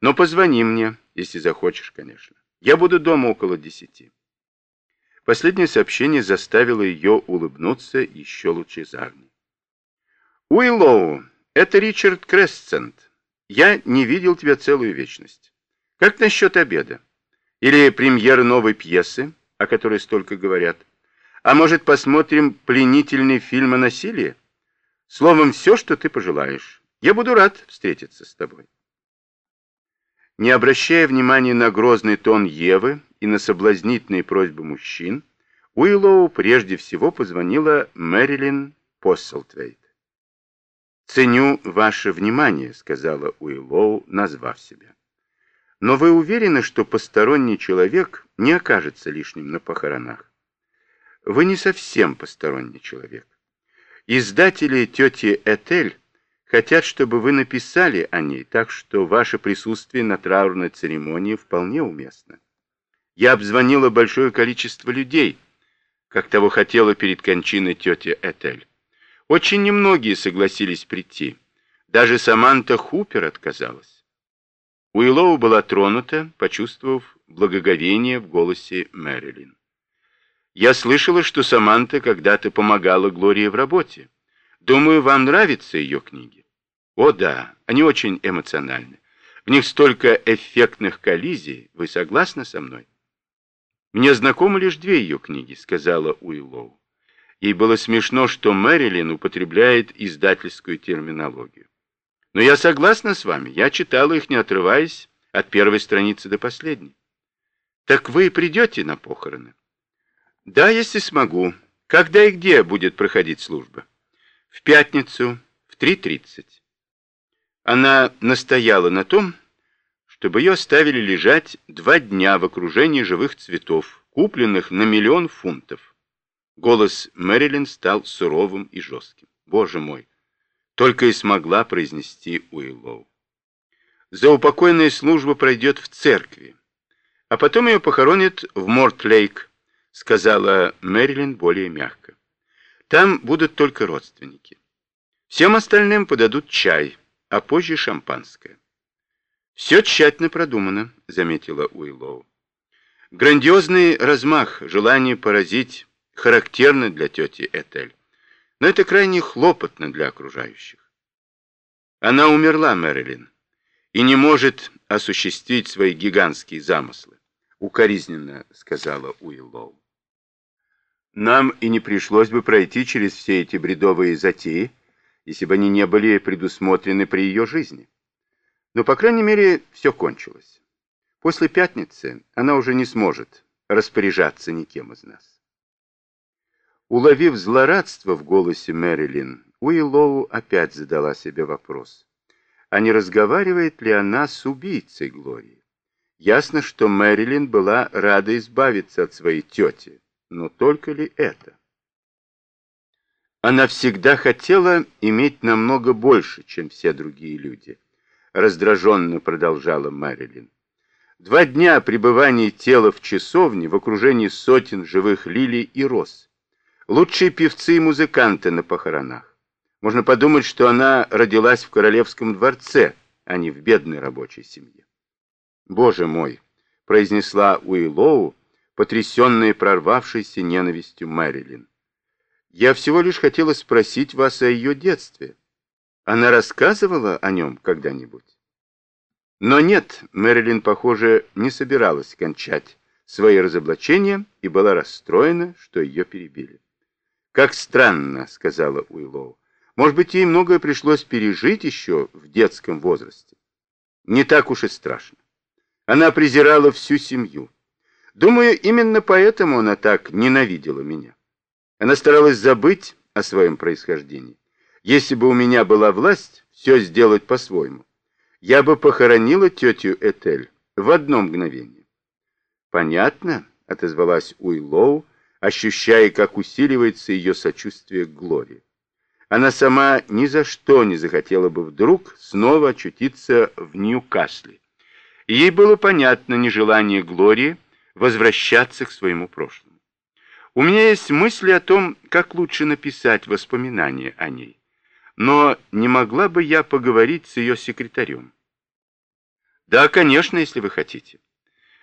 Но позвони мне, если захочешь, конечно. Я буду дома около десяти. Последнее сообщение заставило ее улыбнуться еще лучезарней. Уиллоу, это Ричард Кресцент. Я не видел тебя целую вечность. Как насчет обеда? Или премьеры новой пьесы, о которой столько говорят? А может, посмотрим пленительный фильм о насилии? Словом, все, что ты пожелаешь. Я буду рад встретиться с тобой. Не обращая внимания на грозный тон Евы и на соблазнительные просьбы мужчин, Уиллоу прежде всего позвонила Мэрилин Посселтвейт. «Ценю ваше внимание», — сказала Уиллоу, назвав себя. «Но вы уверены, что посторонний человек не окажется лишним на похоронах? Вы не совсем посторонний человек. Издатели тети Этель хотят, чтобы вы написали о ней, так что ваше присутствие на траурной церемонии вполне уместно. Я обзвонила большое количество людей, как того хотела перед кончиной тетя Этель. Очень немногие согласились прийти. Даже Саманта Хупер отказалась. Уиллоу была тронута, почувствовав благоговение в голосе Мэрилин. Я слышала, что Саманта когда-то помогала Глории в работе. Думаю, вам нравятся ее книги. О да, они очень эмоциональны. В них столько эффектных коллизий. Вы согласны со мной? Мне знакомы лишь две ее книги, сказала Уиллоу. Ей было смешно, что Мэрилин употребляет издательскую терминологию. Но я согласна с вами. Я читала их, не отрываясь от первой страницы до последней. Так вы придете на похороны? Да, если смогу. Когда и где будет проходить служба? В пятницу в 3.30. Она настояла на том, чтобы ее оставили лежать два дня в окружении живых цветов, купленных на миллион фунтов. Голос Мэрилин стал суровым и жестким. Боже мой! Только и смогла произнести Уиллоу. Заупокойная служба пройдет в церкви, а потом ее похоронят в Морт-Лейк, сказала Мэрилин более мягко. Там будут только родственники. Всем остальным подадут чай, а позже шампанское. Все тщательно продумано, заметила Уиллоу. Грандиозный размах, желание поразить характерно для тети Этель, но это крайне хлопотно для окружающих. Она умерла, Мэрилин, и не может осуществить свои гигантские замыслы, укоризненно сказала Уиллоу. Нам и не пришлось бы пройти через все эти бредовые затеи, если бы они не были предусмотрены при ее жизни. Но, по крайней мере, все кончилось. После пятницы она уже не сможет распоряжаться никем из нас. Уловив злорадство в голосе Мэрилин, Уиллоу опять задала себе вопрос. А не разговаривает ли она с убийцей Глории? Ясно, что Мэрилин была рада избавиться от своей тети, но только ли это? Она всегда хотела иметь намного больше, чем все другие люди. Раздраженно продолжала Мэрилин. Два дня пребывания тела в часовне в окружении сотен живых лилий и роз. Лучшие певцы и музыканты на похоронах. Можно подумать, что она родилась в королевском дворце, а не в бедной рабочей семье. «Боже мой!» — произнесла Уиллоу, потрясенная прорвавшейся ненавистью Мэрилин. «Я всего лишь хотела спросить вас о ее детстве. Она рассказывала о нем когда-нибудь?» Но нет, Мэрилин, похоже, не собиралась кончать свои разоблачения и была расстроена, что ее перебили. «Как странно», — сказала Уиллоу. «Может быть, ей многое пришлось пережить еще в детском возрасте. Не так уж и страшно. Она презирала всю семью. Думаю, именно поэтому она так ненавидела меня. Она старалась забыть о своем происхождении. Если бы у меня была власть все сделать по-своему, я бы похоронила тетю Этель в одно мгновение. Понятно, отозвалась Уиллоу, ощущая, как усиливается ее сочувствие к Глории. Она сама ни за что не захотела бы вдруг снова очутиться в Ньюкасле. Ей было понятно нежелание Глории возвращаться к своему прошлому. У меня есть мысли о том, как лучше написать воспоминания о ней. Но не могла бы я поговорить с ее секретарем? Да, конечно, если вы хотите.